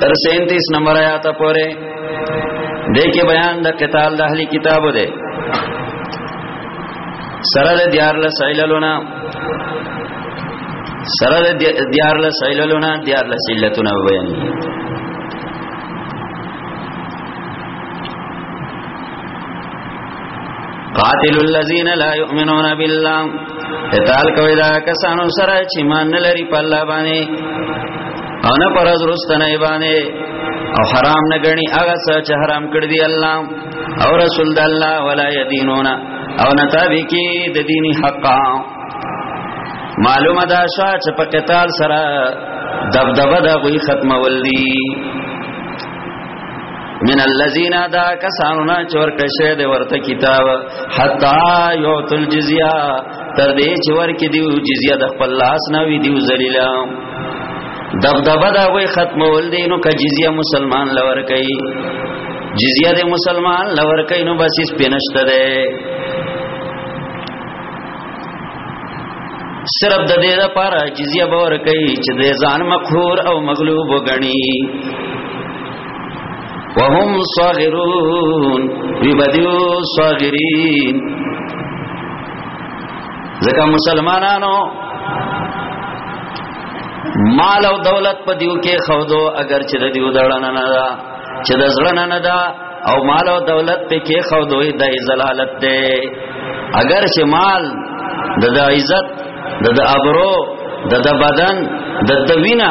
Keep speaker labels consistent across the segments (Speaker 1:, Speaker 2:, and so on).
Speaker 1: تر 37 نمبر آیات پورې دې کې بیان د قتال د اهلي کتابو دی سره د دیار له سایللونه سره د دیار له سایللونه دیار له سیلتونه بیان قاتل الذين لا يؤمنون بالله قتال کوي دا کسانو سره چې مان نه لري په الله باندې او نه پر ورستنه باندې او حرام نه غني هغه څه چې حرام کړی دی الله او رسول د الله ولا يدينون او نه تابع کی د دیني حق معلومه ده چې په قتال سره دبدبه د غوي ختمول دي من الذين دا کسانو نه چور کشه دی ورته کتاب حتا یوتل جزیه تر دې چې ورکې دیو جزیه د خپل لاس نه وی دیو ذلیلا دبدبه دا وی ختمول دی نو ک جزیه مسلمان لور کوي جزیه د مسلمان لور کوي نو بس اس پینشت ده صرف د دې لپاره جزیه باور کوي چې د ځان مقهور او مغلوب وګڼي وهم صاغرون وی بدیو صاغرین ځکه مسلمانانو مال او دولت په دیو کې خودو اگر چې د دیو دړنه نه دا چې د زړه نه دا او مال او دولت په کې خودو د زلالت ده اگر چې مال د عزت د ابرو د بدن د دوینا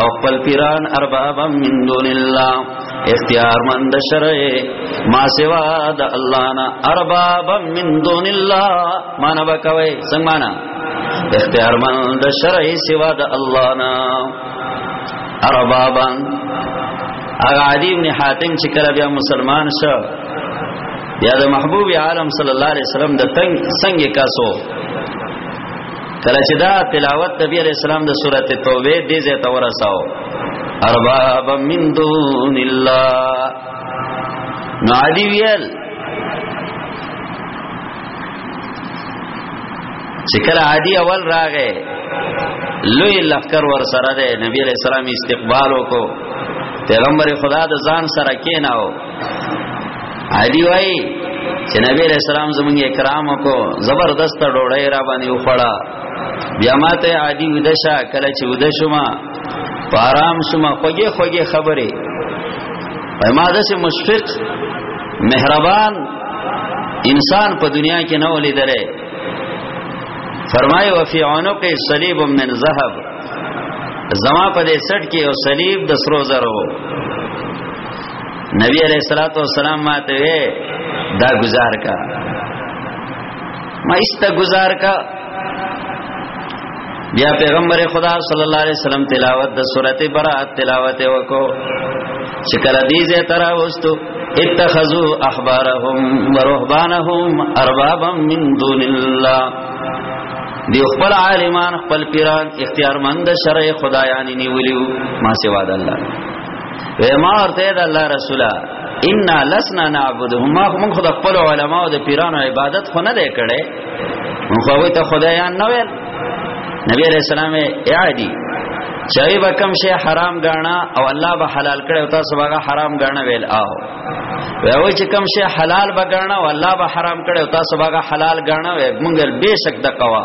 Speaker 1: او خپل پیران اربابا من دون الله اختیار مند شرع ما سوا د الله نه اربابا من دون الله معنا وکوي څنګه معنا اختیار مند شرع سوا د الله نه اربابا اغه عدی ابن حاتم چې کله بیا مسلمان شو بیا د محبوب عالم صلی الله علیه وسلم د تنگ څنګه کاسو کله چې دا تلاوت نبی علیہ السلام د سورته توبه دې زه ته ورساو ارباب من دون الله نو علی ویل چې کله عادي اول راغې لوی لخر ور سره ده نبی علیہ السلام استقبال وکړو پیغمبر خدا د ځان سره کیناو علی وای چې نبی رسول الله زمونږ اکرام کو زبردست ډوړې را باندې وخړه بیا ماته عادی ودشا کله چې ودشما پارام شما خوږه خوږه خبره پای ما داسې مشفق مهربان انسان په دنیا کې نه ولې درې فرمایي وفي عنق صلیب من ذهب زما په دې سټ کې او صلیب د سرو زرو نبی علیہ الصلوۃ والسلام ماته وی دا گزار کا ما است گزار کا بیا پیغمبر خدا صلی الله علیه وسلم تلاوت د سورته برات تلاوت وکړو چې کله دې زه ترا وستو اتخذوا احبارهم ورهبانهم اربابا من دون الله دی خپل عالمان خپل پیران اختیارمند شرع خدایانی نیولیو ما سوا د الله ما ورته د الله رسوله ان لسنا نعبدهم ما موږ خو د خپل علماو د پیرانو عبادت خو نه دی کړي موږ خو ته خدایان نه ویل نبی علیہ السلام یادی چوي به کم شي حرام غاڼه او الله به حلال کړي او تاسو به حرام غاڼه ویل آو وایو چې کم شي حلال به غاڼه او الله به حرام کړي او تاسو به حلال غاڼه ویل موږ به شک د قوا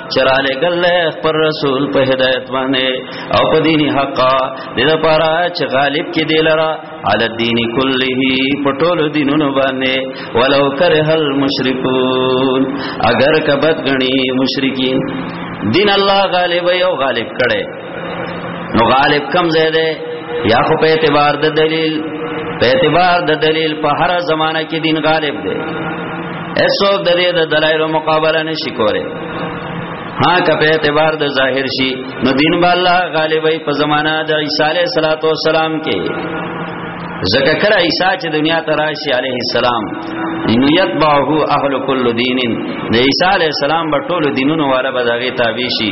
Speaker 1: چراله ګل پر رسول په هدایت باندې او په دیني حق د لپاره چې غالب کې دی لرا علی الدین کله په ټولو دینونو باندې ولو کرہ المشرکون اگر کبد غنی مشرکین دین الله غالب یو غالب کړي نو غالب کم زیاده یا خو په اعتبار د دلیل په اعتبار د دلیل په هر زمانہ کې دین غالب دی ایسو د دې د دلایل مقابله نشي کوله ها که په اعتبار د ظاهر شي نو دین به الله غالبای په زمانہ د عیسی علیه السلام کې زکه کړه عیسی چې دنیا ته راشي علیه السلام ان یتبعه اهل کل دین د عیسی علیه السلام په ټولو دینونو والا به دغه تابع شي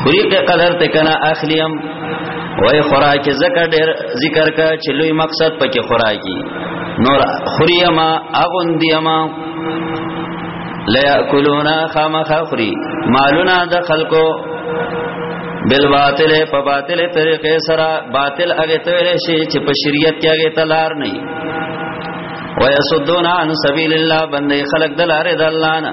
Speaker 1: خریق قدر ته کنه اخلیم وای خوراک زکه ډیر ذکر کا چې لوی مقصد پکې خوراکي نور خریما اغوندیما لا یاکلونا خامخ خری مالونا د خلکو بل باطل په باطل طریقې سره باطل هغه ته ویل شي چې په شریعت کې هغه تلار نه وي ويسدون عن سبيل الله بندي خلق دلاره د الله نه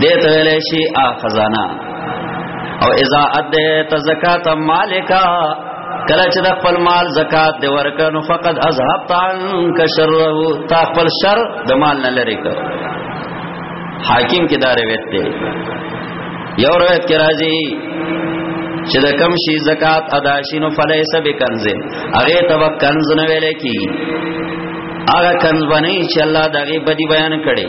Speaker 1: دې ته ویل شي ا خزانه او اذا ادیت زکات مالکا کله چې د خپل مال زکات دی ورکړو فقط اذهب تان کشره تا خپل شر د مال نه لری کړ حاکم کې دا روایت دی یو روایت کې راځي چې د کم شي زکات ادا شینو فلیس بکنز هغه تب کنز نه ویل کی هغه کنز باندې چې الله دغه بدی بیان کړي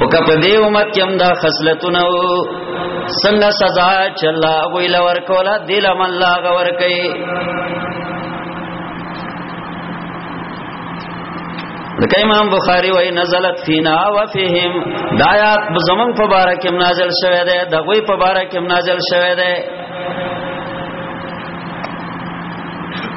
Speaker 1: او که په دې امت کې هم دا خصلتونه څنګه سزا چې الله غوي لور کولا دل من الله غور کوي لکه امام بخاری وای نزلت فینا وفیهم دایات زمون په بارا کې نازل شوه ده د غوی په بارا کې نازل شوه ده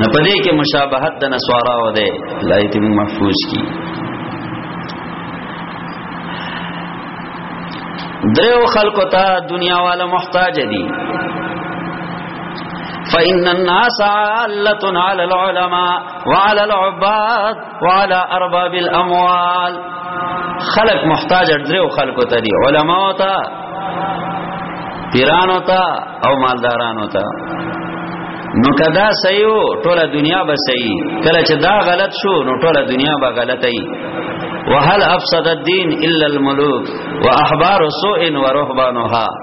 Speaker 1: نه پدې کې مشابهت د نسوارا و ده لایت محفوظ کی دریو خلق ته دنیا والا محتاج دي فإن الناس علة على العلماء وعلى العباد وعلى ارباب الاموال خلق محتاج درو خلقو ته دي علما او ته پیرانو ته او مالدارانو ته نو کدا سيو ټوله دنیا به سي کله چې دا غلط شو نو ټوله دنیا به غلطه وي وهل افسد الدين الا الملوك واحبار سوء ورهبانها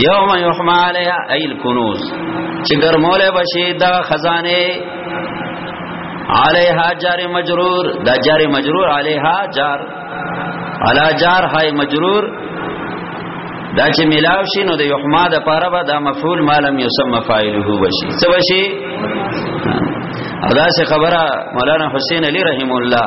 Speaker 1: یوم یحما علیها ایل کنوز چې ګرموله بشي دا خزانه علیها جار مجرور دا جار مجرور علیها جار علا جار های مجرور دا چې ملاو شي نو د یحما د پاره به دا مفعول مالم یسمى فاعله بشي څه بشي ادا سے خبره مولانا حسین علی رحم الله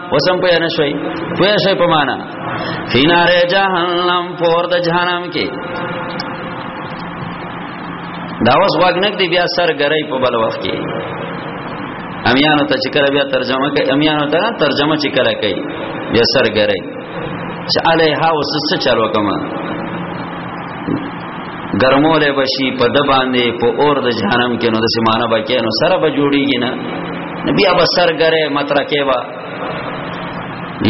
Speaker 1: وسم په نه شوي په شوي په معنا فیناره جهنم پور د جهنم کې دا اوس واګنک دی بیا سر ګرای په بل وخت کې امیانو ته چې کړه بیا ترجمه کوي امیانو ته ترجمه چې کړه کوي بیا سر ګرای چې علیها وسڅ چالو کما ګرمول بشي په د باندې په اور د جهنم کې نو د سیمانه بکې نو سره به جوړیږي نه نبی ابا سر غره مترکه با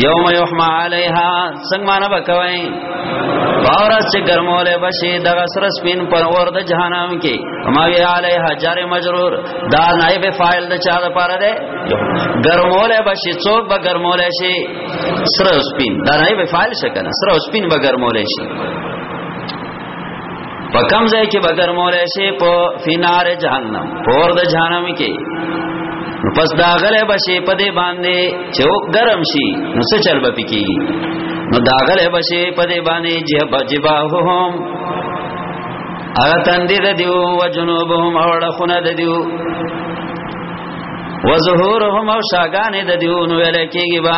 Speaker 1: یوم یحما علیها څنګه معنا وکوي بارس چې ګرمول بشي د غسر سپین پر اور د جهنم کې ما وی علیها جار مجرور دا نائب فاعل د چا د پاره ده ګرمول بشي څوک به ګرمول شي سر سپین دا نائب فاعل شکنه سر سپین به ګرمول شي په کم ځای کې بدر مولای شي په فینار جهنم پور د جهنم کې نو پس دا غله بشي په دې باندې چې ګرم شي نو څه چل به پکې نو دا غله بشي په دې باندې جهب جباهم اغه تندې د دیو و جنوبهم اوړه خونه د دیو و ظهورهم او شاګانې د دیو نو ویل کېږي با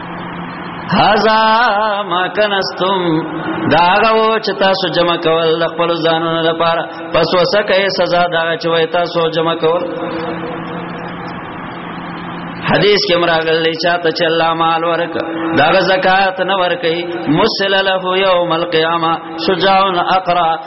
Speaker 1: هاذا ما کنستم دا غو چې تاسو جمع کول د خپل ځانونو لپاره پس وسکه سزا دا چې وای تاسو جمع کول حدیث کې مراغل لې چاته چې الله مال ورک دا زکات نه ورکي مسل له یوم القیامه شجاع اقرا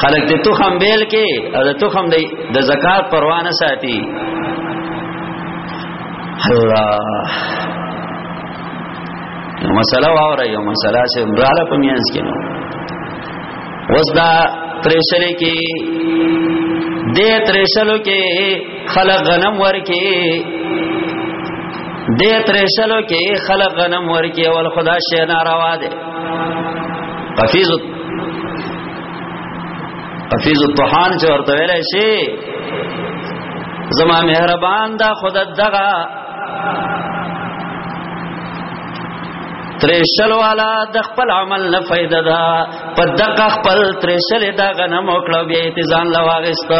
Speaker 1: خلک د تخم بیل کې او د تخم دی د زکات پروانه ساتي الله یو مسله واوره یو مسله چې براله په میانس کې نو وس دا ترشلې کې دې ترشلو کې خلق غنم ورکې دې ترشلو کې خلق غنم ورکې ول خدا شي ناروا ده قفیز قفیز الطحان چې ورته ویل شي زما مهربان دا خود دغه تریشل والا د خپل عمل نه فائدہ ده په دقه خپل تریشل دا غنم وکړو بیا اتزان لواغست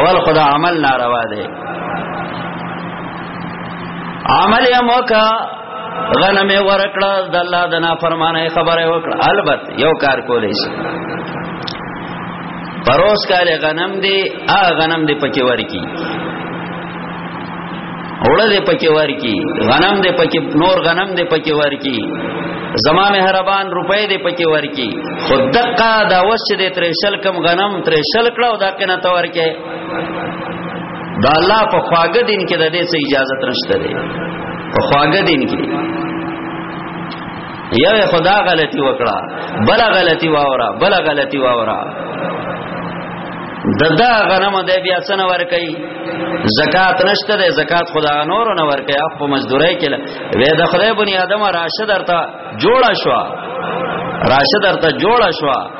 Speaker 1: اول خدا عمل ناروا ده عمل یې موکا غنم ورکړه د الله د نافرمانه خبره وکړه البت یو کار کولای شي پروس کال غنم دی ا غنم دی پکې ورکی اوړه دی پکې ورکی غنم دی پکې نور غنم دی پکې ورکی زما مهربان روپې دی پکې ورکی خود دقه دا وس دې ترې شل کم غنم ترې شل کړه او دا کنه تا ورکه دا الله په خواګه دین کې د دې څه اجازه ترشته دی په خواږه دین کې یو خدا غلطي وکړه بل غلطي واورا بل غلطي واورا ددا غنم د بیا څن ور کوي زکات نشته ده زکات خدا نور نه ور کوي اپ مزدوري کله وې د خدای بني ادم راشه درته جوړا شو راشه درته جوړا شو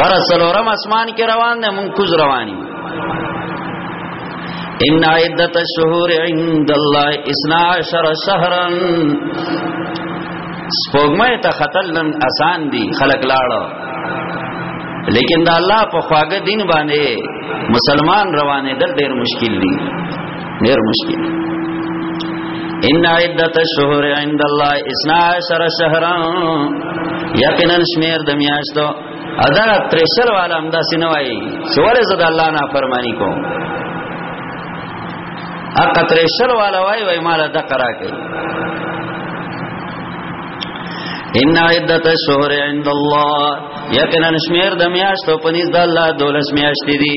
Speaker 1: بر سلورم اسمان کې روان دی مونږ کوز رواني ان عدت الشهور عند الله 12 شهرا سپوږمۍ ته خطل نن آسان دي خلک لاړو لیکن دا الله په خواږه دین باندې مسلمان روانه دل ډیر مشکل دي ډیر مشکل ان عدت الشهور عند الله 12 شهرا یقینا شمیر د میاشتو ادا ترشل والا هم دا سینوای چې ولې زه د الله نه فرمانی کوم اقا ترشل والا وای وای مال د قرا کوي ان عدت الشهور عند الله یقینا شمیر د میاشتو پنځ د الله دولس میاشتې دي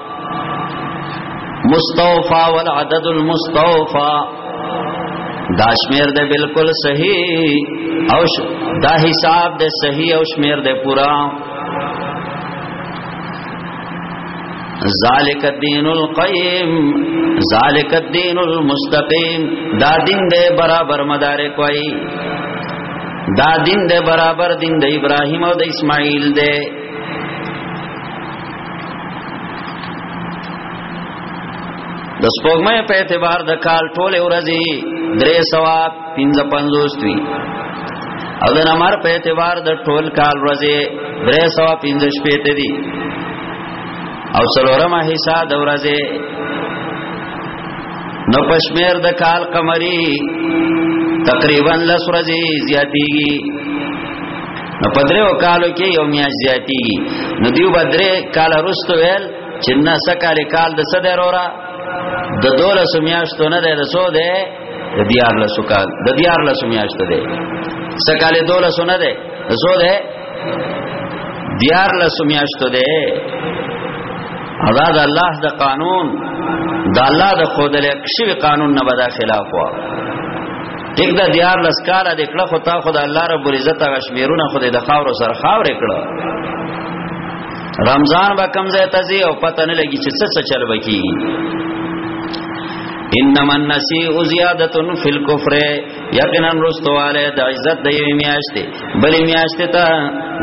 Speaker 1: مستوفا والعدد المستوفا دا شمیر دے بالکل صحیح او دا حساب دے صحیح او شمیر دے پورا ذالک الدین القیم ذالک الدین المستقیم دا دین دے برابر مدارک وئی دا دین دے برابر دین دے ابراہیم او دے اسماعیل دے د سپوږمۍ په اعتبار د کال ټوله ورځې درې سوا پنځه پنځوس وي او د نمر په اعتبار د ټول کال ورځې درې سوا پنځه شپېته دي او څلورمه حصہ د ورځې نو پشمیر د کال قمری تقریبا لس ورځې زیاتیږي نو په درې وکالو کې یو میاش زیاتی نو دیو بدرې کال رستو ویل چې نه سکال کال د صدر اورا د دوله سمیاشتو نه ده رسو ده د دیار له سکال د دیار له سمیاشتو ده سکال دوله سونه ده رسو ده دیار له سمیاشتو ده آزاد الله د قانون د الله د خود له شوی قانون نه بدا خلاف وا ټیک دا دیار لسکاله د کړه خو تا خو د الله رب العزت هغه شمیرونه خو د خاور سره خاور کړه رمضان به کم ځای تزي او پته نه لګي چې څه څه چل بکی انما النسیء زیادت فی الكفر یقینا رستواله د عزت د یوې میاشتې بلې میاشتې ته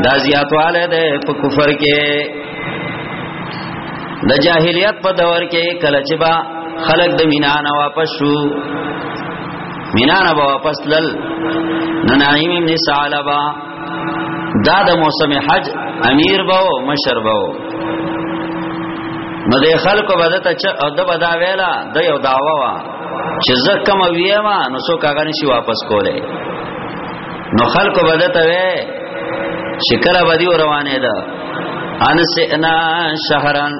Speaker 1: د زیاتواله د په کفر کې د جاهلیت په دور کې کله چې با خلق د مینانه واپس شو مینا نه واپس لل نو نعیم ابن ثعلبہ دا د موسم حج امیر باو مشر باو نو د خلکو بدته چې او د بدا ویلا د یو داوا وا چې زکه مو ویما نو سو کاغه نشي واپس کوله نو خلکو بدته وی شکر بدی روانه ده انسئنا شهرن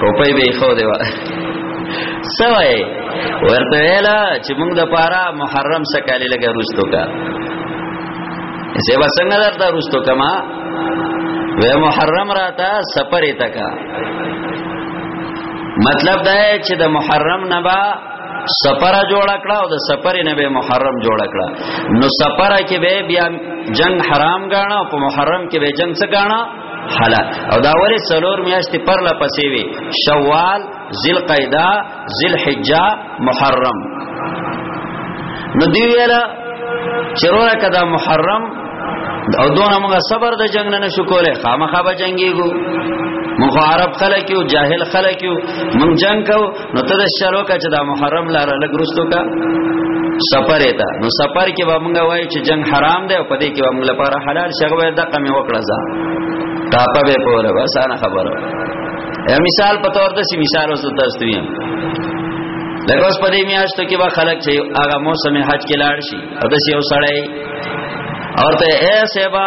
Speaker 1: ټوپۍ به خو دی وا سوای ورته ویل چې موږ د پاره محرم سکاله لګه روستو کا سیوا څنګه درته روستو کما و محرم راته سفر تکا مطلب دا چې د محرم نه با سپره جوړ کړه او د سپره نه به محرم جوړ کړه نو سپره کې به بیا جنگ حرام غاڼه او په محرم کې به جنگ څه غاڼه حالا او دا ورې څلور میاشتې پر لا پسې وي شوال ذل قعده ذل حجه محرم نو دی ویلا چرونه کدا محرم او دونه موږ صبر د جنگ نه شو کوله خامخا به جنگيګو موږ عرب خلک یو جاهل خلک یو موږ جنگ کو نو ته د شروع کا چې دا محرم لار لګ رستو کا سفر ایتا نو سفر کې به موږ وایو چې جنگ حرام دی او پدې کې به موږ لپاره حلال شغوه د قمه وکړه ځا تاپه به پوره بس انا خبره یا مثال په تور د سی مثال اوس تاسو ته یم لکه اوس پدې میاشتو کې به خلک چې هغه موسم حج کې لاړ شي او د سی او سړی اور ته ایسه با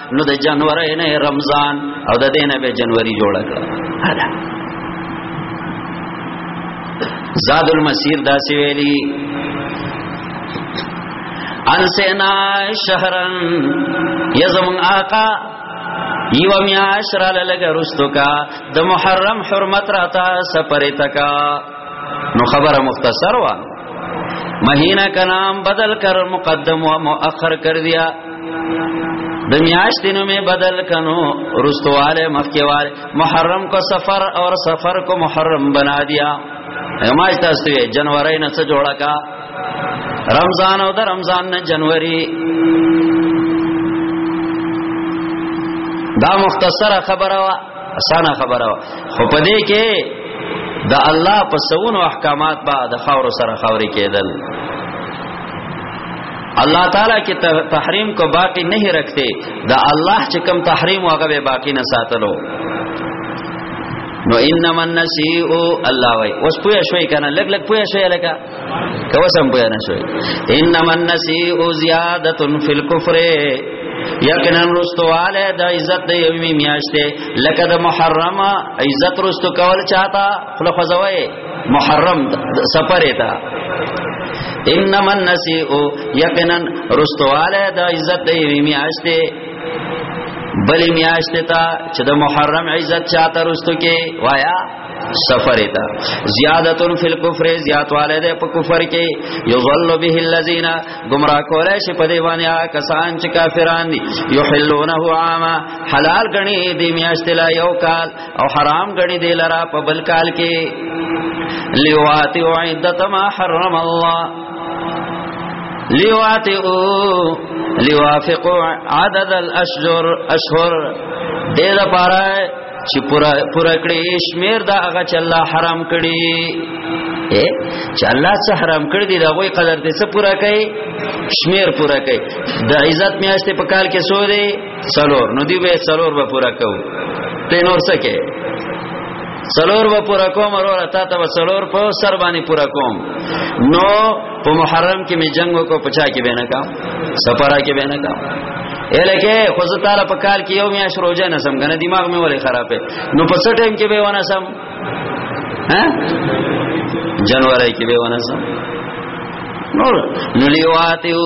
Speaker 1: نو د جنوري نه رمضان او د دینه به جنوري جوړ کړ زاد المسیر دا سی ویلی انسینا شهرن یزمون آقا یو میاش را لګه رستو کا د محرم حرمت راتا سپری تکا نو خبره مختصر وا مہینہ کا نام بدل کر مقدم و مؤخر کر دیا د میاشتې نو می بدل کنو رستواله مخکیواله محرم کو سفر اور سفر کو محرم بنا دیا هماج تاسو یې جنوري نه څه جوړه کا رمضان او د رمضان نه جنوري دا مختصره خبره وا اسانه خبره وا خو په دې کې د الله په سونو احکامات با د خاور سره خاوري کېدل الله تعالی کې تحریم کو باقی نه رکھتے دا الله چې کم تحریم هغه به باقی نه ساتلو نو انما النسیء الله وای اوس پوه شوي کنه لګ لګ پوه شوي لکه کوسم پوه نه شوي انما النسیء زیادت فی الكفر یقینا رستواله د عزت د یومی میاشته لکه د محرمه عزت رستو کول چاته خلق زوی محرم سفر ته انما النسیء یقینا رستواله د عزت دی میاشته بلی میاشته تا چې د محرم عزت چاته رستو کې وایا سفر تا زیادتن فی الكفر زیاتواله ده په کفر کې یضل به الذین گمراه کولای شي په دی باندې کسان چې کافران دي یحلونه عاما حلال غنی دی میاشت لا یو کال او حرام غني دی لرا په بل کال کې لیواتی او عدت ما حرم الله لیواتی او لیوافق عدد الاشجر اشهر دې دا پاره چې پورا پورا کړې شمیر دا هغه چې الله حرام کړی اے چې الله څه حرام کړی دی دا غوي قدر دې څه پورا کړي شمیر پورا کړي د عزت میاشتې په کال کې سو دی سلور نو دی به سلور به پورا کو ته نور سکه سلور به پورا کوم ورور تا ته سلور په سر باندې پورا کوم نو په محرم کې می جنگ کو پچا کې بینه کا سپارا کې بینه کا الکه خو زه تعالی په کال کې یو میا شروجه نه سم کنه دماغ مې ولې خرابې نو په څه ټیم کې به ونه سم ها جنوري کې به ونه سم نور نو لیواتیو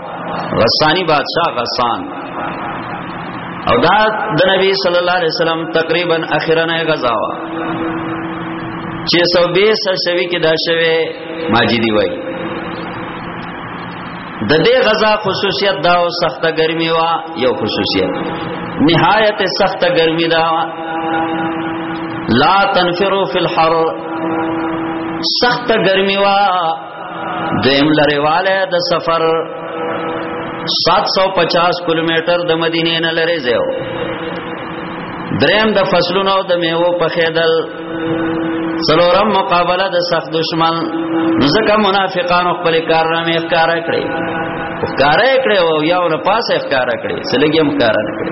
Speaker 1: غسانی بادشاہ غسان او دا د نبی صلی الله علیه وسلم تقریبا اخرنه غزا وا 620 سرشوی کې دا شوه ماجدی وای د دې غزا خصوصیت دا او سخته ګرمي وا یو خصوصیت نهایت سخته ګرمي دا لا تنفروا فی الحر سخته ګرمي وا دویم لريواله د سفر 750 کیلومتر د مدینې نه لري زیو دریم د فصلونو د میوو په خیدل سلورم مقابله د سخت دشمن ځکه منافقان خپل کارنامې ښکارا کړې ښکارا کړې او یو نه پاسه ښکارا کړې سلګي هم ښکارا کړې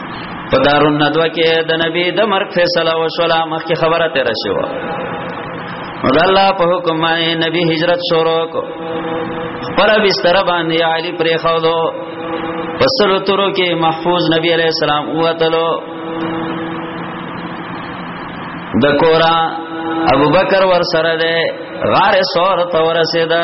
Speaker 1: په دارون ندوه کې د نبی د مرګ فیصله وشوله مخکې خبره تیر شو نو د الله په حکم باندې نبی هجرت شروع کو پر بستر باندې علی پرې خو دو پسلو تورو کې محفوظ نبی علی السلام وتلو د کورا ابو بکر ور سره ده غار سور تور سیدا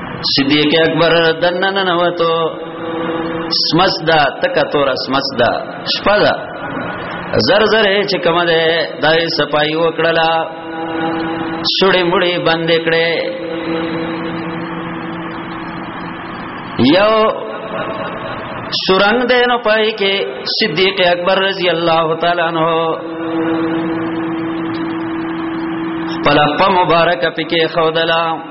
Speaker 1: صدیق اکبر دنه نه نوتو سمسدا تکا تور سمسدا شپدا زر زر چې کوم ده دای سپای وکړلا سړې مړې بند کړې یو سورنګ ده نو پای کې صدیق اکبر رضی الله تعالی عنہ پلا په مبارک پکې خودلا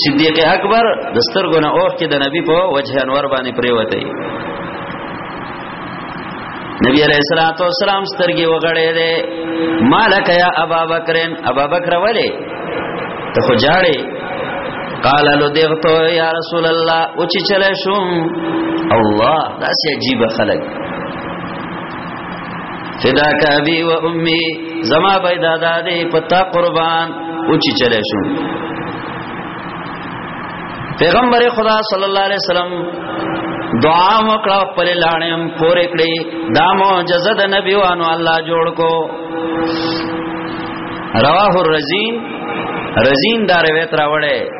Speaker 1: صدیق اکبر د سترګو نه اوخ کې د نبی په وجه انور باندې پریوته نبی علیہ الصلوۃ والسلام سترګې وغړې ده مالک یا ابا بکرن ابا بکر ولې ته خو جاړې قال لو دغتو یا رسول الله او چې چلې شوم الله دا سي عجیب خلک فداک ابي و امي زما به دادا دې پتا قربان او چې چلې شو پیغمبر خدا صلی الله علیه وسلم دعا وکړه خپل لاړم پورې کړې دا معجزه د نبیوانو الله جوړ کو رواه الرزین رزین دا روایت راوړې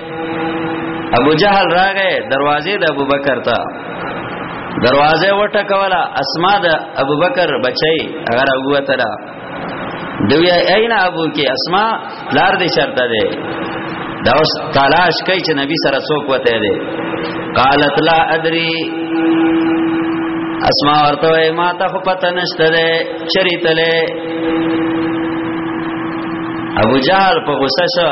Speaker 1: ابو جهل راغې دروازې د ابو بکر ته دروازه وټه کولا اسما د ابو بکر بچي هغه راوته را دوی اینا ابو کې اسما لار دې شرطه ده دا اوس تلاش کوي چې نبی سره څوک وته دي قالت لا ادري اسما ورته ما ته خو پته نشته ده چریتله ابو جهل په غصه شو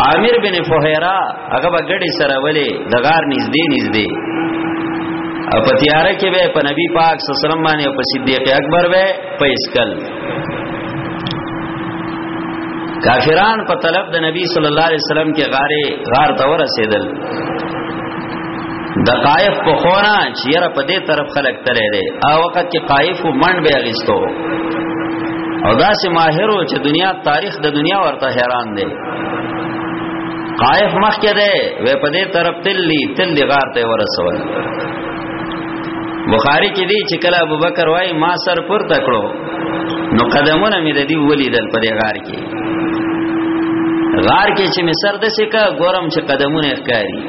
Speaker 1: عامر بن فهیرا هغه به ګډي سره ولې د غار نږدې نږدې او په تیاره کې به په نبی پاک صلی الله علیه وسلم باندې او په صدیق اکبر به په اسکل کافران په طلب د نبی صلی الله علیه وسلم کې غاره غار ته ورسېدل د قائف په خونه چې یره په دې طرف خلک ترې دي او وخت کې قائف ومن به اغستو او دا سه ماهرو چې دنیا تاریخ د دنیا ورته حیران دي قائف مخ کې ده وې په دې طرف تللی تللی غار ته ورسول بخاری کې دی چې کله ابوبکر وای ما سر پر تکړو نو قدمونه مې د دې ولیدل په دې غار کې غار کې چې مې سر د سکه ګورم چې قدمونه ښکاری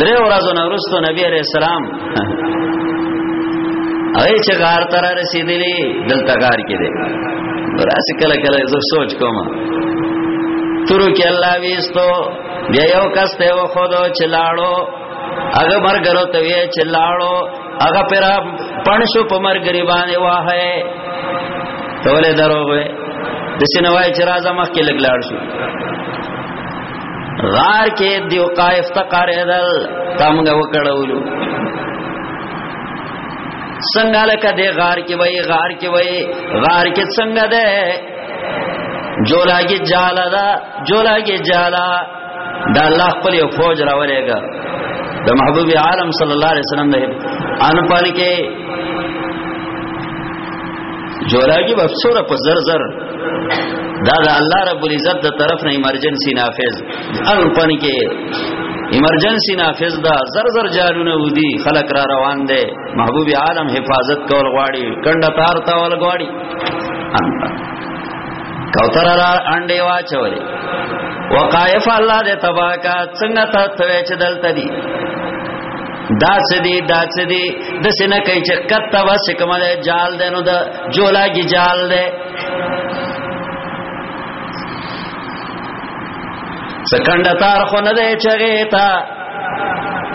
Speaker 1: درې ورځې نه وروسته نبی عليه السلام هغه چې غار تر رسیدلی دلته غار کې دی راځي کله کله زه سوچ کوم تورو کې الله وېستو بیا یو کس ته و خود چې لاړو هغه مرګرو ته وی چې لاړو هغه پر پنشو په مرګري باندې واه ته ولې دروغ وې د سینوای چې راځه مخ کې لګلاړ شو غار کې دیو قائف ته قاریدل تمګه وکړولو څنګه لکه دی غار کې وای غار کې وای غار کې څنګه ده جولاګي جالا دا جولاګي جالا دا الله خپل یو فوج راولېګا د محبوب عالم صلی الله علیه وسلم د ان پالکه جولاګي په څوره په زر زر دا د الله رب العزت د طرف نه ایمرجنسي نافذ ان پانی کې ایمرجنسي نافذ دا زر زر جالونه ودی خلک را روان دي محبوب عالم حفاظت کول غواړي کنده تار تا ول غواړي کوتر را انډه واچولې وقایف الله دې تباکا څنګه ته ته چې دلته دي دا سدي دا سدي د سینه کوي چې کته وس کومه ده جال ده نو د جولاګي جال ده سکند تار خو نه ده چغه تا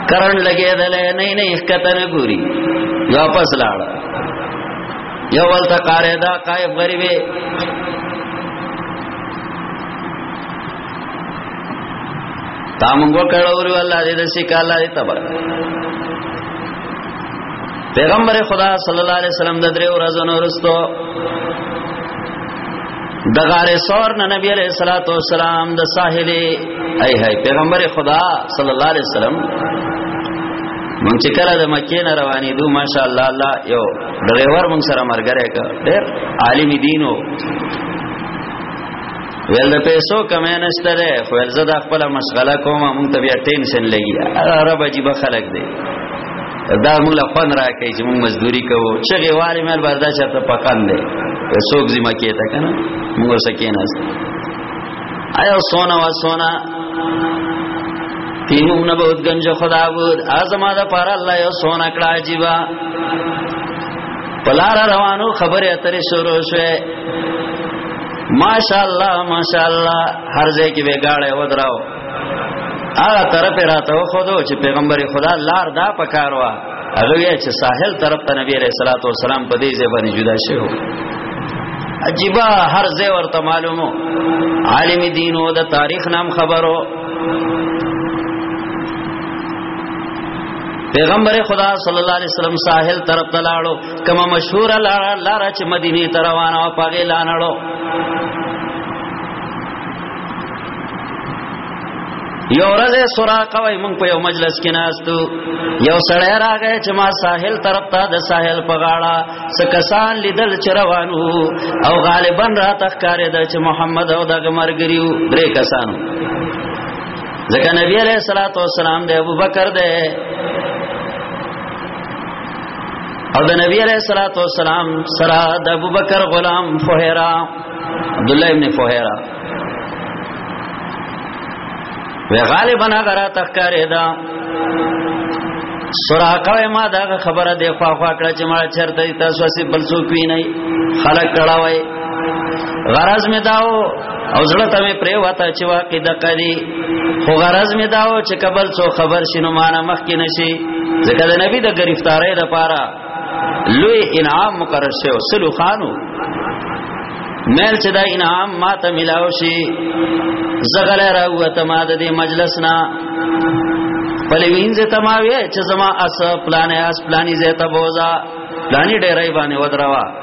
Speaker 1: کرن لګې ده نه نه کته نه ګوري واپس لاړ یو ولته قاره دا قائف غریبه تا مونږ کړه ور الله دې د سکه الله دې تبر پیغمبر خدا صلی الله علیه وسلم د درې ورځې نورستو د غار سور نه نبی علیہ الصلوۃ والسلام د ساحل ای هی پیغمبر خدا صلی الله علیه وسلم مونږ چې کله د مکې نه روانې دو ماشاء الله الله یو ډرایور مونږ سره مرګره ک ډېر عالم دینو ویل د پیسو کمه نشته ده خو ول زه د خپل مشغله کوم مونږ ته بیا ټینشن لګي عرب عجیب خلک دي دا موږ له خوان راکې چې موږ مزدوري کوو چې غواري مال بردا چرته پکان دي څوک ذمہ کېته کنه موږ سکیناس آیا سونا وا سونا تیمم نه بہت گنج خدا بود ازما دا پار الله یو سونا کړه عجیبا پلار روانو خبره اترې شروع شوه ماشاءالله ماشاءالله هر ځای کې به گاړې ودراو هغه طرف راته خو دو چې پیغمبر خدا لار دا پکاروا هغه یې چې ساحل طرف ته نبی رسول الله صلوات والسلام په دې ځای باندې جدا شوی عجیبا هر ځای ورته معلومو عالم دین او د تاریخ نام خبرو پیغمبر خدا صلی الله علیه وسلم ساحل طرف ته لاړو کما مشهور لار چې مدینه ته روانه او پاګې لانړو یو ورځ سراقه وای مونږ په یو مجلس کې ناستو یو سړی راغی چې ما ساحل طرف ته د ساحل په غاړه سکسان لیدل چې روانو او غالبا را تخکارې د چې محمد او دغه مرګریو درې کسانو ځکه نبی علیہ الصلوۃ والسلام د ابوبکر ده او د نبی علیہ الصلوۃ والسلام سره د ابوبکر غلام فوهرا عبد الله ابن فوهرا وی غالبا غرا تخکارې دا سراقه ما دا خبره دی خوا خوا کړه چې ما چرته تاسو سی بل څوک وی نه خلک کړه وای غرض می داو او زړه ته مې پرې وته چې واقع د قدی خو غرض مې داو چې قبل څو خبر شینو معنا مخ کې نشي ځکه د نبی د گرفتارۍ د پاره لوی انعام مقرر شو سلو خانو مل چې دا انعام ما ته ملاو شي زغل را وته ما د دې مجلس نه پلې وینځه تماوي چې زما اس پلان اس پلاني زه ته بوزا پلاني ډېرای باندې ودروا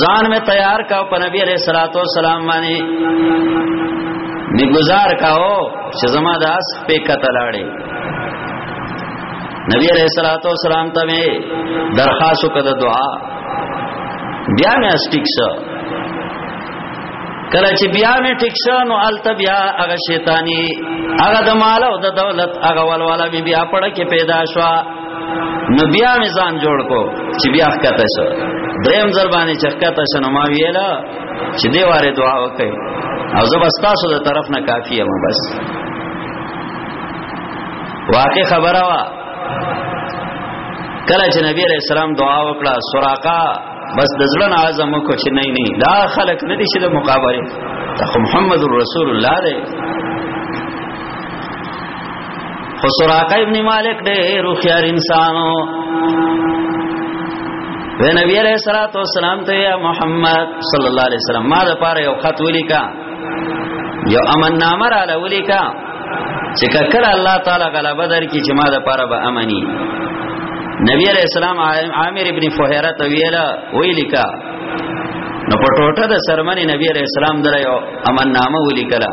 Speaker 1: ځان می تیار کا په نبی علیہ الصلوۃ والسلام باندې می گزار کاو چې زما د اس په کتلاړې نبی علیہ الصلوۃ والسلام ته می درخواست وکړه دعا بیا می اس ټیک شو کله چې بیا می ټیک شو نو الته بیا هغه شیطانی هغه د مال او د دولت هغه ولواله بیا پړه کې پیدا شو نو بیا می ځان جوړ کو چې بیا ښکته شو دریم ځل باندې چې ښکته شو نو ما ویلا چې دی واره دعا وکړي او زه بس تاسو د طرف نه کافی یم بس واقع خبره وا کله چې نبی علیہ السلام دعا وکړه سراقا بس د ځړن اعظم کو چې نه نه دا خلق نه دي چې د مقابله ته محمد رسول الله دی خو سراقه ابن مالک ډېر خيار انسانو و نبی علیہ الصلوۃ والسلام ته یا محمد صلی الله علیه وسلم ما د پاره یو خط ولیکا یو امن نامه را لولیکا چې کله الله تعالی غلبه درکې چې ما د پاره به امني نبی علیہ السلام عامر ابن فہیرہ ته ویلا ویلیکا نو په ټوټه د سرمنی نبی علیہ السلام درایو امن نامه ولیکلا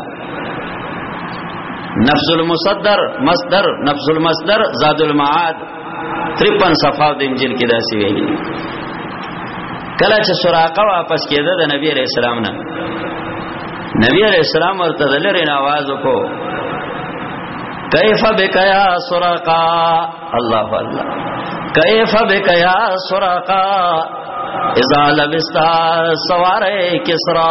Speaker 1: نفس المصدر مصدر نفس المصدر زاد المعاد 53 صفحه د انجیل کې داسې ویلي کله چې سراقه واپس کېده د نبی عليه السلام نه نبی عليه السلام ورته د لری आवाज وکړو کیف بکیا سراقه الله الله کیف بکیا سراقه اذا لبستا سواره کسرا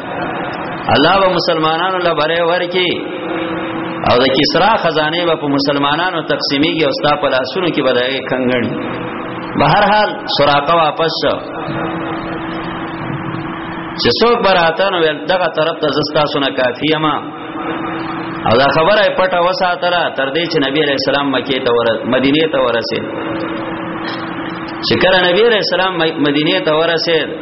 Speaker 1: الله به مسلمانانو له بره ورکی او د کسرا خزانه به په مسلمانانو تقسیمیږي او ستا په لاسونو کې به دغه کنګړي به هر حال سراقه واپس شو چې څوک براتن ول دغه طرف ته زستا سونه کافی اما او دا خبره پټه وساتره تر دې چې نبی علیہ السلام مکه ته ور مدینه ته ورسید چې کله نبی علیہ السلام مدینه ته ورسید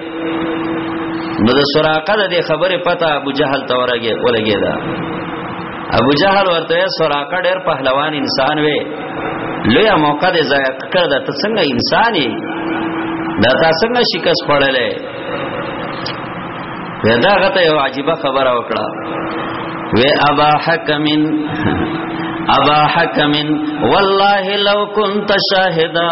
Speaker 1: نو د سراقه د خبره پتا ابو جهل ته ورګه ولګی دا ابو جهل ورته سراقه ډېر پهلوان انسان وې لوی موقع دې ضایع کړ دا ته څنګه انسان یې دا تا څنګه شکست خوړلې دا غته یو عجیب خبره وکړه و ابا حکم ابا حکم والله لو كنت شاهدا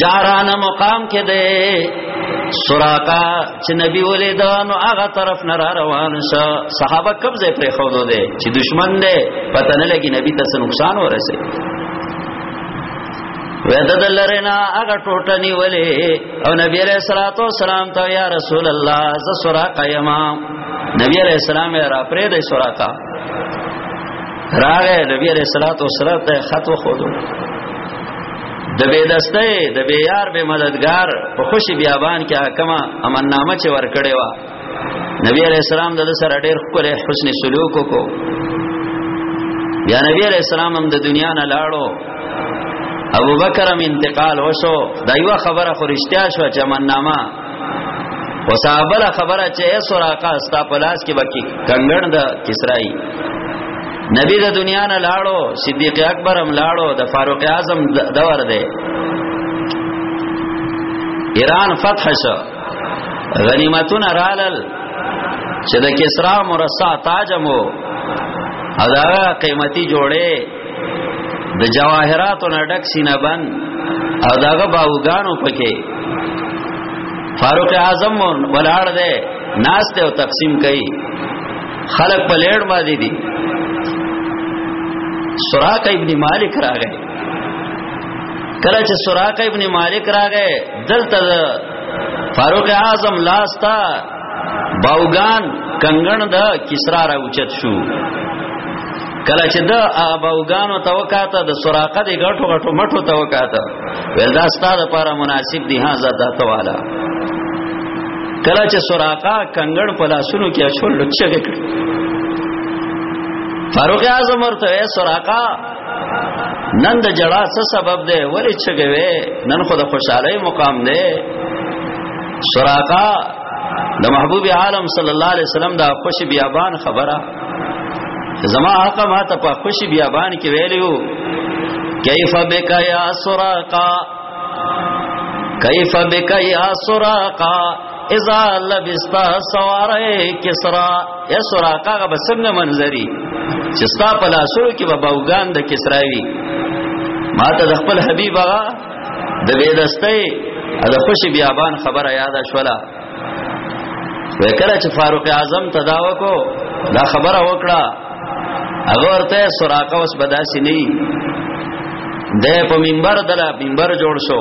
Speaker 1: جاران مقام کې ده سراقا چې نبی ولیدا نو هغه طرف نه را روان شه صحابه کب ځای پر خو ده چې دشمن ده پته نه لګي نبی ته څه نقصان ورسه ودا دلرینا هغه ټوټه نیولې او نبی علیہ الصلوۃ والسلام ته یا رسول الله ز سراقا یما نبی علیہ السلام را پرې ده سراقا راغه نبی علیہ الصلوۃ والسلام ته خط وخوړو د بے دسته د بے یار بے مددگار په خوشي بیابان کې حکما امن نامه چې ور کړې و نبی علیہ السلام د سره ډېر خپل حسن سلوک کو یا نبی علیہ السلام هم د دنیا نه لاړو ابو بکر هم انتقال وشو دا یو خبره خو رښتیا شو چې امن نامه وصحابه لا خبره چې سراقه ستا پلاس کې بکی کنګړ د کسرای نبی د دنیا نه لاړو صدیق اکبر هم لاړو د فاروق اعظم دور دی ایران فتح شو غنیمتون رالل چې د کسرا مرصع تاجمو او دا قیمتي جوړه د جواهراتو نه ډک سینه بند او داغه باوګانو پکې فاروق اعظم ولاړ دی ناس ته تقسیم کړي خلق په لړ باندې دي سراق ابن مالک راغی کله چې سراق ابن مالک راغی دلته فاروق اعظم لاستا باوګان کنګن د کسرا را اوچت شو کله چې د اباوګانو توکاته د سراقه د غټو غټو مټو توکاته ول دا ستاد لپاره مناسب دی ها زاده توالا کله چې سراقه کنګړ په لاسونو کې اچول لچګه کړ فاروق اعظم ورته سراقه نن د جړا څه سبب دی ولې چګوي نن خو د خوشحالي مقام دی سراقا د محبوب عالم صلی الله علیه وسلم دا خوش بیابان خبره زما حق ما ته په خوش بیابان کې ویلو کیف بک یا سراقا کیف بک یا سراقا اذا لبست سواره کسرا یا سراقه غ بسنګ منظری چې ستا په لاسو کې به باوګان د کسراوی ما ته د خپل حبیب هغه د بيدستې د خوشي بیابان خبره یاد شولا وکړه چې فاروق اعظم تداو کو دا خبره وکړه هغه ورته سراقه اوس بداسي نه دی په منبر دلا منبر جوړ شو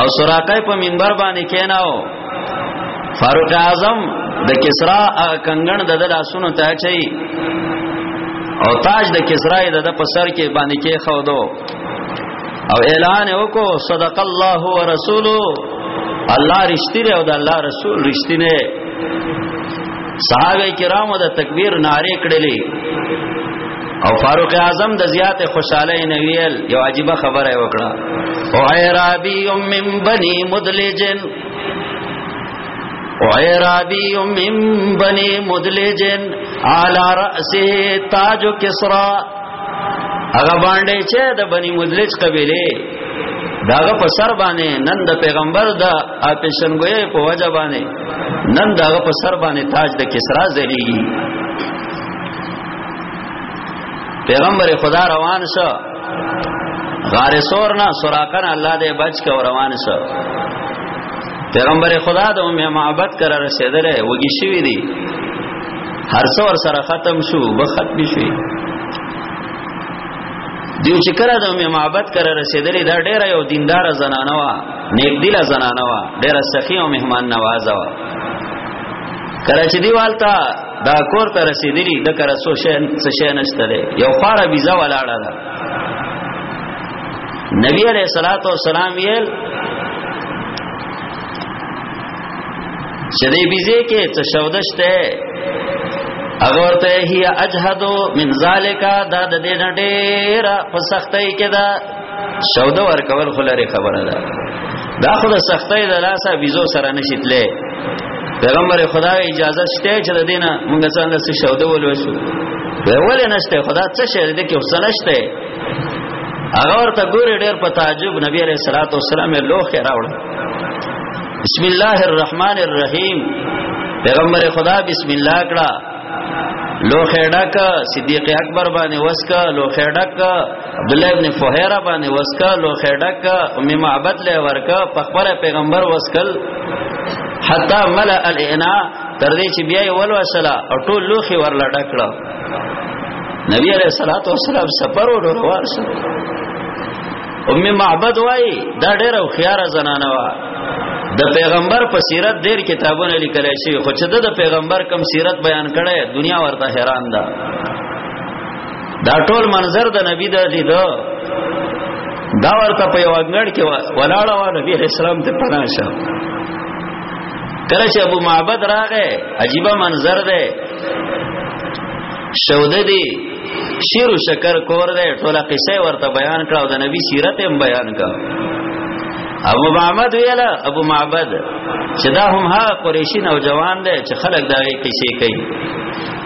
Speaker 1: او سراقه په منبر باندې کیناو فاروق اعظم د کسرا کنګن د لاسونو ته چي او تاج د کسرا د په سر کې باندې کې خو دو او اعلان وکړو صدق الله ورسوله الله رښتینه او د الله رسول رښتینه صحابه کرامو د تکبیر ناره کړلې او فاروق اعظم د زیات خوشاله نه ویل یو عجیب خبره وکړه او عربی من بنی مدلجن او عربی من بنی مدلجن علی راسه تاج کسرا هغه باندې چې د بنی مدلج قبیله داغه په سر باندې نن د پیغمبر د اپیشنګوي په وجه باندې نن داغه په سر باندې تاج د کسرا زریږي پیغمبر خدا روان شو غار سور نه سراقن الله دې بچ کو روان شو پیغمبر خدا د ام معبد کرا رسیدلې وږي شوی دی هر څو ور سره ختم شو به ختم شي دیو چې کرا د ام معبد کرا رسیدلې دا ډیره یو دیندار زنانه وا نیک دل زنانه وا ډیره سخی او مهمان نوازه وا کراچی دیوالتا دا کور ته رسیدلی د کر سو شین څه شین نشته دی یو خاره ویزا ولاړه ده نبی علیہ الصلوۃ والسلام یې چې دې بيزه کې څه شودشته هغه ورته هي اجهدو من ذالک دا د دې نډېرا په سختۍ کې دا سودا ورکول خو لري خبره ده دا خو د سختۍ د لاسه بيزو سره نشیتلې پیغمبر خدا اجازه شته چې د دینه موږ څنګه څه سودا ولوسو ولې نشته خدا څه شي دې کې حسن نشته هغه ورته ګوري ډېر په تعجب نبی عليه الصلاه والسلام له لوخ راوړ بسم الله الرحمن الرحیم پیغمبر خدا بسم الله کړه لوخه ډک صدیق اکبر باندې وسکا لوخه ډک عبد الله ابن فهيره باندې وسکا لو خډک ام معبد له ورکا په خبره پیغمبر وسکل حتا ملأ الاناء تر دې چې بیا یې ولو سلا او ټول لوخي ورلا ډکړه نبی عليه الصلاه والسلام سفر ور روان شو ام معبد وای دا ډېر خيار زنانه وا د پیغمبر په سیرت ډېر کتابونه لیکل شوی خو چې د پیغمبر کم سیرت بیان کړي دنیا ورته حیران ده دا ټول منظر د نبی د لیدو دا ورته په یو انګړ کې ولاړه و نبی اسلام ته پناه شه کله چې ابو معبد راغې عجیب منظر دی شوده دی شیر و شکر کور دی ټول قصه ورته بیان کړو د نبی سیرت هم بیان کړو ابو معبد ویلا ابو معبد چې دا هم ها قریشی نوجوان دی چې خلک دا قصې کوي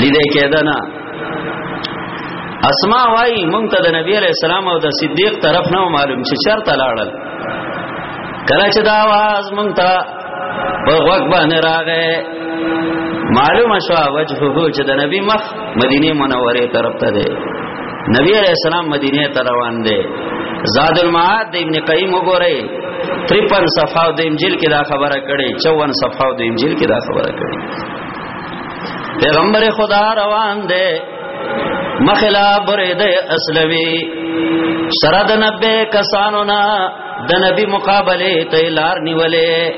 Speaker 1: لیدې کېده نه اسما وای مونږ ته د نبی علی السلام او د صدیق طرف نه معلوم چې چرته لاړل کله چې دا आवाज مونږ ته په وګ باندې راغې معلوم شو وجهه چې د نبی مخ مدینه منوره طرف ته دی نبی علیہ السلام مدینه ته روان دی زاد المعاد د ابن قیم وګورئ 53 صفحه د انجیل کې دا خبره کړي 54 صفحه د انجیل کې دا خبره کړي پیغمبر خدا روان دی مخلا برید اسلوی سره د نبه کسانو نه د نبی مقابله ته لار نیولې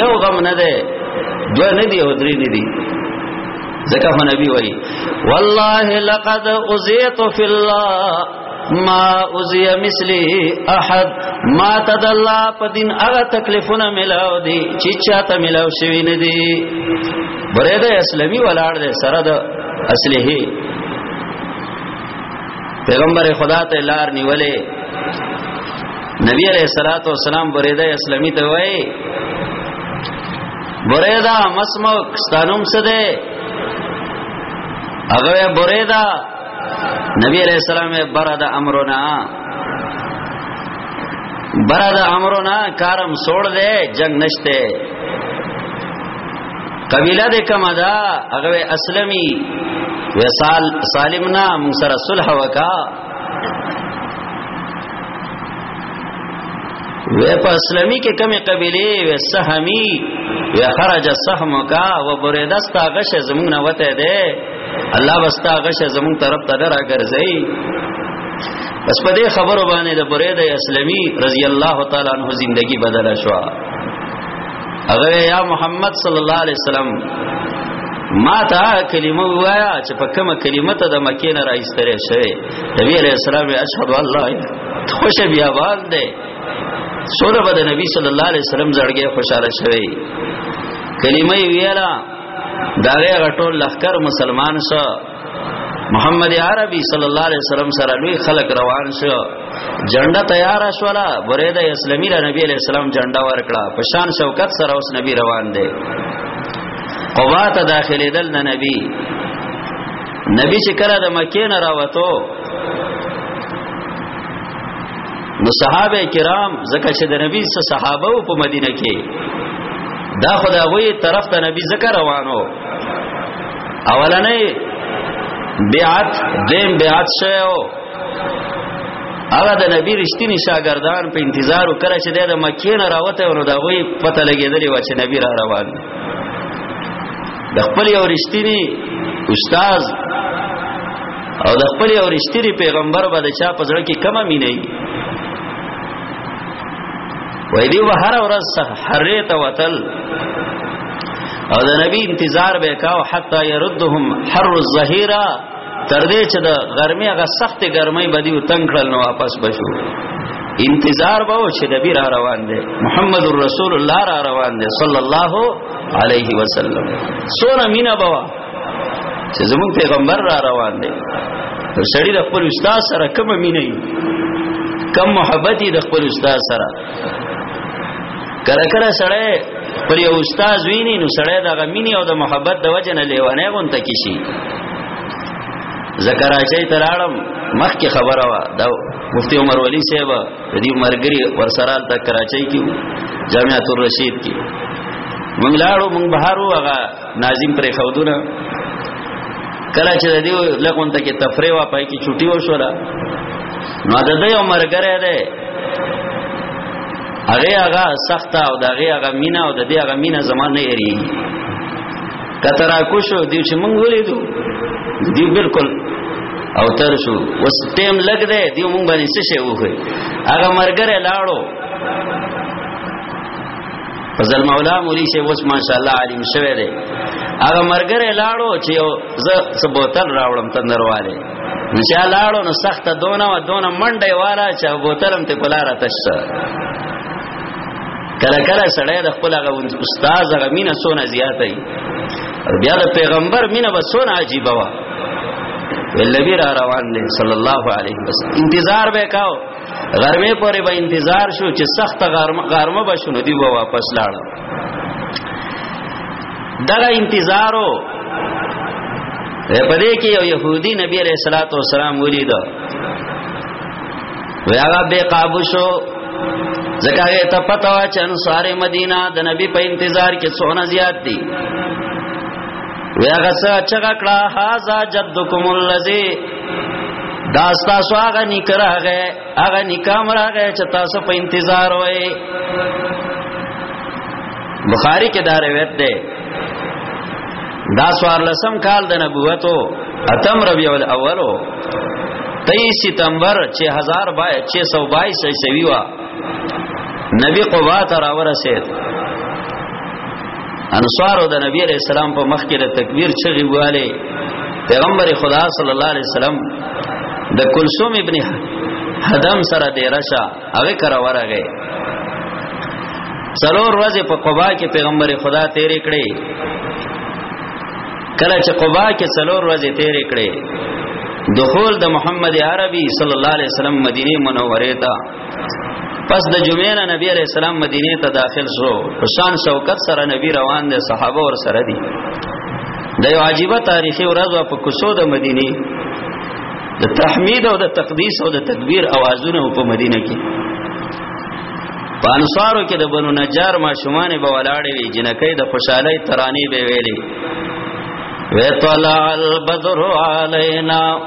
Speaker 1: یو غم نه ده دوه نه دی او درې نه دی ځکه نبی وای والله لقد اذیت فی الله ما اوزی مثلی احد ما تد الله په دین هغه تکلیفونه ملاو دي چې چاته ملاو شوی نه دي بره د اسلامي ولاړ دی سره د اصله پیغمبر خدا ته لار نیولې نبی علیہ الصلوۃ والسلام بریده اسلامی ته وای بریده مسمک ستانوم سده هغه بریده نبی علیہ السلام برد امرنا برد امرنا کارم سوڑ دے جنگ نشتے قبیله دې کما دا هغه اسلمي وصال سالمنا موږ سره صلح وکا و په اسلامي کې کمی قبيله و سهمي و خرج سهمکا و بریدستا غش زمونه وته ده الله واستا غشه زمون طرف ته راګرځي بس په دې خبرو باندې د برید اسلامي رضی الله تعالی عنہ زندگی بدل شو هغه یا محمد صلی الله علیه وسلم ما تا کلمه وایا چې په کومه کلمه ته د مکې نه راځتره شوی نبی علیہ السلام اشهد ان لا اله خوش بیا باز ده سوره به د نبی صلی الله علیه وسلم زړګي خوشاله شوی کلمه ویلا دا غټول لخر مسلمان شو محمد عربي صلی الله علیه وسلم سره لوی خلق روان شو جنډه تیار شولا بریده اسلامي را نبی علیہ السلام جنډه ورکړه په شان شوکت سره اوس نبی روان دی قبا ته داخلي دل نه نبی نبی چې کړه د مکې نه راوته نو صحابه کرام زکه چې د نبی سره صحابه او په مدینه کې دا خدا وی طرف ته نبی زکه روانو اولنې بیعت دیم بیعت شوو هغه د نبی رښتینی شاګردان په انتظار وکړ چې د مکې نه راوته ورو دا وی پته لګېدلې و چې نبی را روان د خپل یو رښتینی استاد او د خپل او رښتینی پیغمبر باندې چا په ځړه کې کم مینه وي وای دی به هر ورځ حرې ته وتل او د نبی انتظار به کاو حتا يردهم حر الظهيره تر دې چې د ګرمي هغه سخت ګرمي بدی او تنگ کړل نو واپس بشو انتظار به چې نبی را روان دی محمد رسول الله را روان دی صلی الله علیه وسلم سونه مینا بوا چې زمون پیغمبر را روان دی سړی د خپل استاد سره کوم مینه کم محبت د خپل استاد سره کله کله سړی پر یو استاد ویني نو سړی د غمینی او د محبت د وجه نه لیوانه غونته کیشي ذکر اچي تراړم مخکې خبره وا دا مفتی عمر ولی صاحب د دې مرګري ورسره تک کراچۍ کې جامعۃ الرشید کې مونږ لاړو مونږ بهارو هغه ناظم پر خودونه کله چې د دې لغون ته کې تفریح وا پای کې چټي وشولا نو د دې عمر ګره ده هغه هغه سخت او د هغه هغه مینا او د دې هغه مینا زمان نه یری کترا کوشو دې چې مونږ ولیدو دې بالکل او تر شو وس ټیم لګ دې دې مونږ باندې څه شي وخه هغه مرګره لاړو فضل مولا مولوی شه وس ماشاءالله عالم شوه دی هغه مرګره لاړو چې زه سبوتل راوړم تندرواله نشه لاړو نو سخت دونه و دونه منډه والا چې بوتلم ته پلار تشت کله کله سړی د خپل هغه استاد هغه مینه سونه زیاتای بیا د پیغمبر مینه به سونه عجیب وا ولبی را روان دی صلی الله علیه وسلم انتظار وکاو غرمه پورې به انتظار شو چې سخت غرمه غرمه بشونه دی و واپس لاړ دغه انتظارو په دې کې یو يهودي نبی عليه الصلاه والسلام ولید وی هغه به قابو شو ځکه هغه ته پته وا چې انصار مدینه د نبی په انتظار کې څونه زیات دي وی هغه څه چې کړه هاذا جدکم الذی دا تاسو هغه نکراغه هغه نکام راغه چې تاسو په انتظار وای بخاری کې دا روایت ده دا سوار لسم کال د نبوتو اتم ربیع الاولو 23 ستمبر 6622 عیسوی وا نبی قبا ته راورسید انصارو د نبی علیہ السلام په مخ کې د تکبیر چغي واله پیغمبر خدا صلی الله علیه وسلم د کلثوم ابن حدم سره د رشا او کرا ورغه څلور ورځې په قبا کې پیغمبر خدا تیرې کړې کله چې قبا کې څلور ورځې تیرې کړې دخول د محمد عربي صلی الله علیه وسلم مدینه منوره ته پس د جمعې نه نبی عليه السلام مدینه ته داخل شو شان شوکت سره نبی روان دي صحابه ور سره دي د یو عجیب تاریخي ورځ په کوڅو د مدینه د تحمید او د تقدیس او د تکبیر اوازونه په مدینه کې په انصارو کې د بنو نجار ماشومان به ولاړې وي جنکې د خوشحالۍ ترانې به ویلې وطلع البدر علينا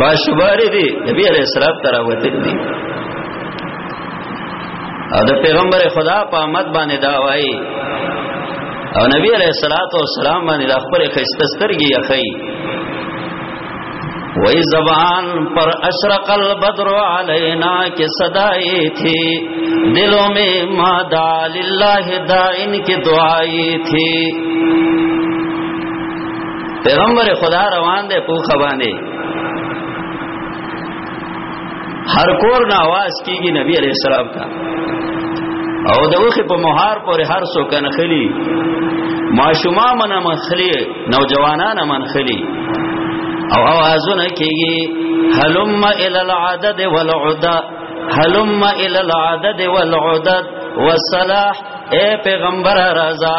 Speaker 1: ما شوباره دي نبی عليه السلام تراوتل دي او د پیغمبر خدا په آمد باندې دا وایي او نبی عليه الصلاه والسلام باندې د خپل خسته سترګي اخی وای زبان پر اشرق البدر علینا کې صدائی تھی دلوں میں مادا للہ دائن کی دعائی تھی پیغمبر خدا روان دی په خوانه هر کور نه आवाज کیږي نبی علیہ السلام ته او د وخت په مهار پر هر سو کنه خلی ماشوما من من خلی نوجوانان من خلی او اوازونه کیږي هلم الى العدد والعدد هلم الى العدد والعدد والصلاح اے پیغمبر رضا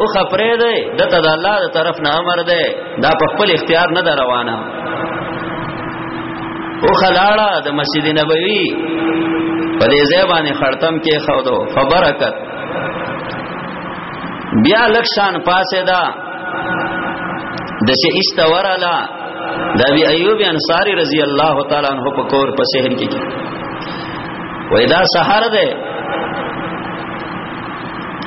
Speaker 1: او خپره ده د ته د الله د طرف نه امر ده دا په خپل اختیار نه روانه او خلاړه د مسجد نبوي په دې ځای باندې خړتم کې خو دو فبرکت بیا لکشان پاسه دا د شي استورالا د ابي ايوب انصاري رضی الله تعالی عنہ په کور په شهر کې وای دا سحر ده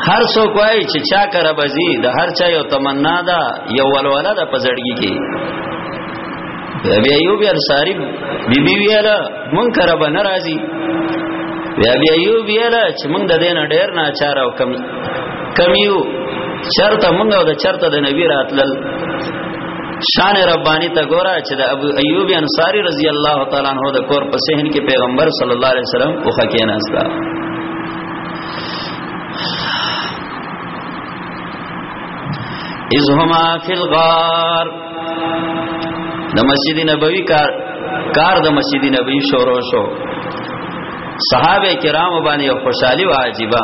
Speaker 1: هر څوک وایي چې چا کر بزي د هر چا یو تمنا ده یو ولوله ده په زړګي کې بیا ایوب انصاری بی بی ویاله مون کر به ناراضي بیا بیا ایوب ویاله چې مونږ د دین ډیر ناچار او کم کمیو چرته مونږ او د چرته د نبی راتلل شان ربانی ته ګوره چې د ابو ایوب انصاری رضی الله تعالی عنہ د کور په صحن کې پیغمبر صلی الله علیه وسلم اوخه کېناستا اذ هما فی الغار د مسجد نبوی کار کار د مسجد نبوی شروع شو صحابه کرام باندې خوشحالي واجبہ